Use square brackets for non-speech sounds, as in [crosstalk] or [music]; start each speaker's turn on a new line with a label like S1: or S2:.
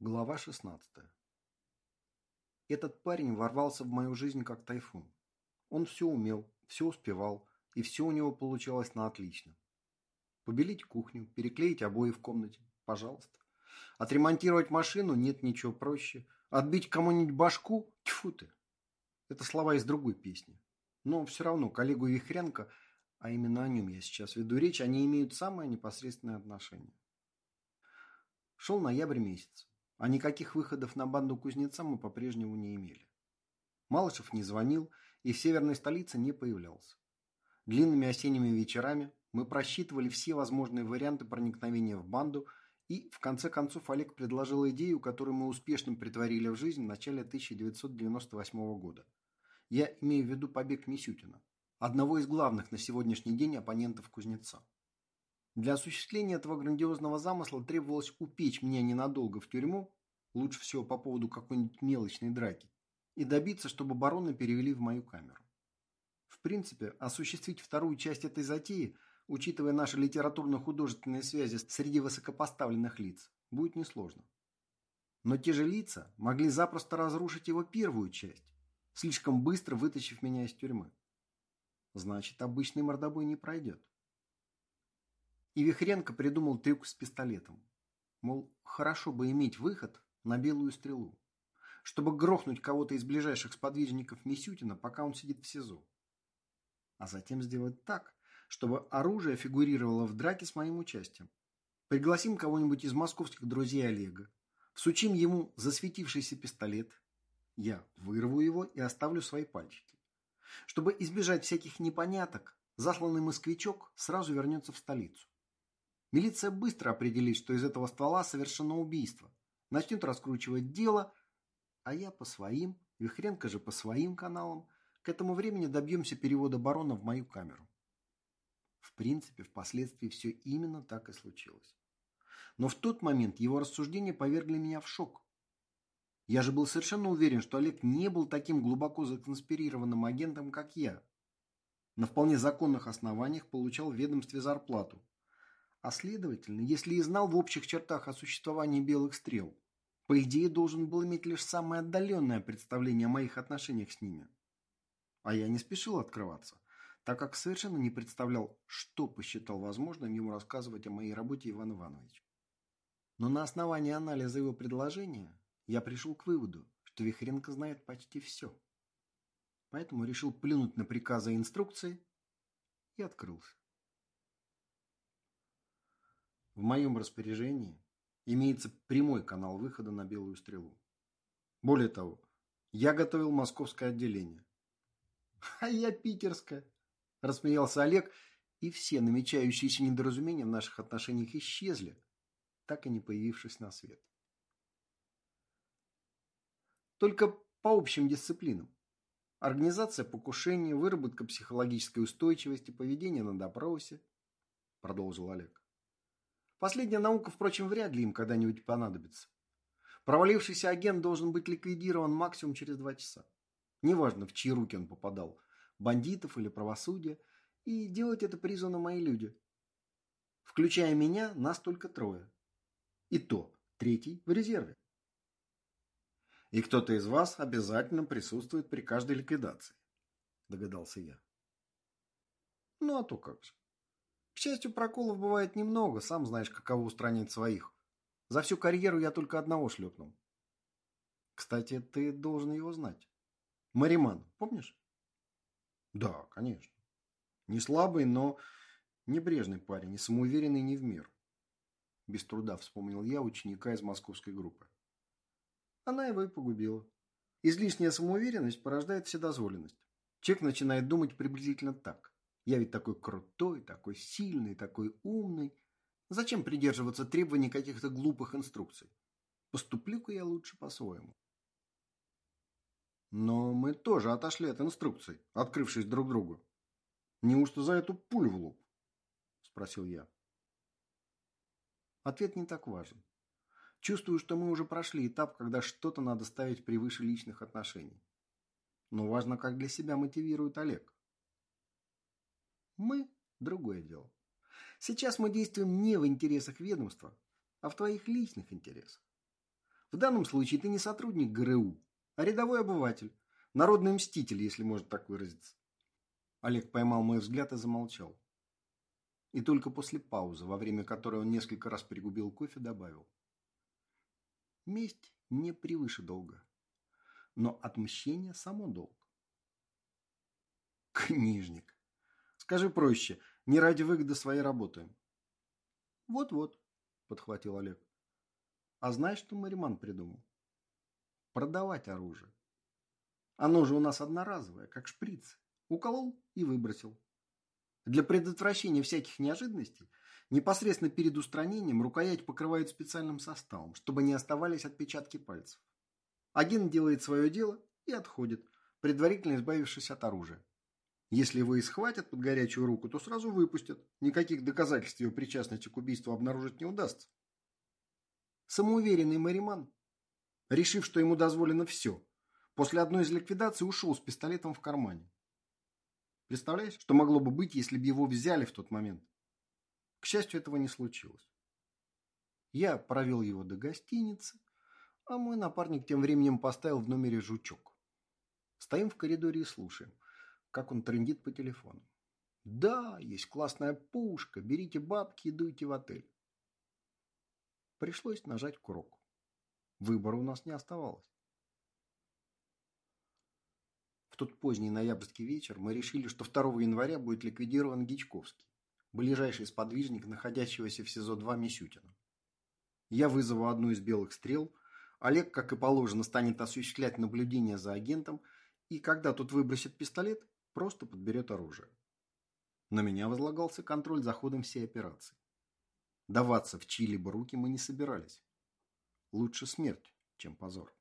S1: Глава 16. Этот парень ворвался в мою жизнь как тайфун. Он все умел, все успевал, и все у него получалось на отлично. Побелить кухню, переклеить обои в комнате, пожалуйста. Отремонтировать машину нет ничего проще. Отбить кому-нибудь башку – тьфу ты. Это слова из другой песни. Но все равно коллегу Вихренко, а именно о нем я сейчас веду речь, они имеют самое непосредственное отношение. Шел ноябрь месяц а никаких выходов на банду кузнеца мы по-прежнему не имели. Малышев не звонил и в северной столице не появлялся. Длинными осенними вечерами мы просчитывали все возможные варианты проникновения в банду, и в конце концов Олег предложил идею, которую мы успешно притворили в жизнь в начале 1998 года. Я имею в виду побег Мисютина, одного из главных на сегодняшний день оппонентов Кузнеца. Для осуществления этого грандиозного замысла требовалось упечь меня ненадолго в тюрьму, лучше всего по поводу какой-нибудь мелочной драки, и добиться, чтобы барона перевели в мою камеру. В принципе, осуществить вторую часть этой затеи, учитывая наши литературно-художественные связи среди высокопоставленных лиц, будет несложно. Но те же лица могли запросто разрушить его первую часть, слишком быстро вытащив меня из тюрьмы. Значит, обычный мордобой не пройдет. И Вихренко придумал трюк с пистолетом. Мол, хорошо бы иметь выход на белую стрелу, чтобы грохнуть кого-то из ближайших сподвижников Мисютина, пока он сидит в СИЗО. А затем сделать так, чтобы оружие фигурировало в драке с моим участием. Пригласим кого-нибудь из московских друзей Олега, всучим ему засветившийся пистолет, я вырву его и оставлю свои пальчики. Чтобы избежать всяких непоняток, засланный москвичок сразу вернется в столицу. Милиция быстро определит, что из этого ствола совершено убийство. Начнет раскручивать дело, а я по своим, Вихренко же по своим каналам. К этому времени добьемся перевода барона в мою камеру. В принципе, впоследствии все именно так и случилось. Но в тот момент его рассуждения повергли меня в шок. Я же был совершенно уверен, что Олег не был таким глубоко законспирированным агентом, как я. На вполне законных основаниях получал в ведомстве зарплату, а следовательно, если и знал в общих чертах о существовании белых стрел, по идее должен был иметь лишь самое отдаленное представление о моих отношениях с ними. А я не спешил открываться, так как совершенно не представлял, что посчитал возможным ему рассказывать о моей работе Иван Иванович. Но на основании анализа его предложения я пришел к выводу, что Вихренко знает почти все. Поэтому решил плюнуть на приказы и инструкции и открылся. В моем распоряжении имеется прямой канал выхода на Белую Стрелу. Более того, я готовил московское отделение. [laughs] А я питерское, рассмеялся Олег, и все намечающиеся недоразумения в наших отношениях исчезли, так и не появившись на свет. Только по общим дисциплинам. Организация покушения, выработка психологической устойчивости, поведение на допросе, продолжил Олег. Последняя наука, впрочем, вряд ли им когда-нибудь понадобится. Провалившийся агент должен быть ликвидирован максимум через два часа. Неважно, в чьи руки он попадал, бандитов или правосудие, и делать это призваны мои люди. Включая меня, нас только трое. И то, третий в резерве. И кто-то из вас обязательно присутствует при каждой ликвидации, догадался я. Ну а то как же. К счастью, проколов бывает немного, сам знаешь, каково устранять своих. За всю карьеру я только одного шлепнул. Кстати, ты должен его знать. Мариман, помнишь? Да, конечно. Не слабый, но небрежный парень, и самоуверенный не в мир. Без труда вспомнил я ученика из московской группы. Она его и погубила. Излишняя самоуверенность порождает вседозволенность. Человек начинает думать приблизительно так. Я ведь такой крутой, такой сильный, такой умный. Зачем придерживаться требований каких-то глупых инструкций? Поступлю-ка я лучше по-своему. Но мы тоже отошли от инструкций, открывшись друг другу. Неужто за эту пулю в лоб? Спросил я. Ответ не так важен. Чувствую, что мы уже прошли этап, когда что-то надо ставить превыше личных отношений. Но важно, как для себя мотивирует Олег. Мы – другое дело. Сейчас мы действуем не в интересах ведомства, а в твоих личных интересах. В данном случае ты не сотрудник ГРУ, а рядовой обыватель. Народный мститель, если можно так выразиться. Олег поймал мой взгляд и замолчал. И только после паузы, во время которой он несколько раз пригубил кофе, добавил. Месть не превыше долга. Но отмщение само долг. Книжник. Скажи проще, не ради выгоды своей работаем. Вот-вот, подхватил Олег. А знаешь, что Мариман придумал? Продавать оружие. Оно же у нас одноразовое, как шприц. Уколол и выбросил. Для предотвращения всяких неожиданностей непосредственно перед устранением рукоять покрывают специальным составом, чтобы не оставались отпечатки пальцев. Агент делает свое дело и отходит, предварительно избавившись от оружия. Если его и схватят под горячую руку, то сразу выпустят. Никаких доказательств его причастности к убийству обнаружить не удастся. Самоуверенный Мариман, решив, что ему дозволено все, после одной из ликвидаций ушел с пистолетом в кармане. Представляешь, что могло бы быть, если бы его взяли в тот момент? К счастью, этого не случилось. Я провел его до гостиницы, а мой напарник тем временем поставил в номере жучок. Стоим в коридоре и слушаем, как он трендит по телефону. Да, есть классная пушка, берите бабки и дуйте в отель. Пришлось нажать курок. Выбора у нас не оставалось. В тот поздний ноябрьский вечер мы решили, что 2 января будет ликвидирован Гичковский, ближайший сподвижник находящегося в СИЗО-2 Мисютина. Я вызову одну из белых стрел, Олег, как и положено, станет осуществлять наблюдение за агентом, и когда тот выбросит пистолет, просто подберет оружие. На меня возлагался контроль за ходом всей операции. Даваться в чьи-либо руки мы не собирались. Лучше смерть, чем позор.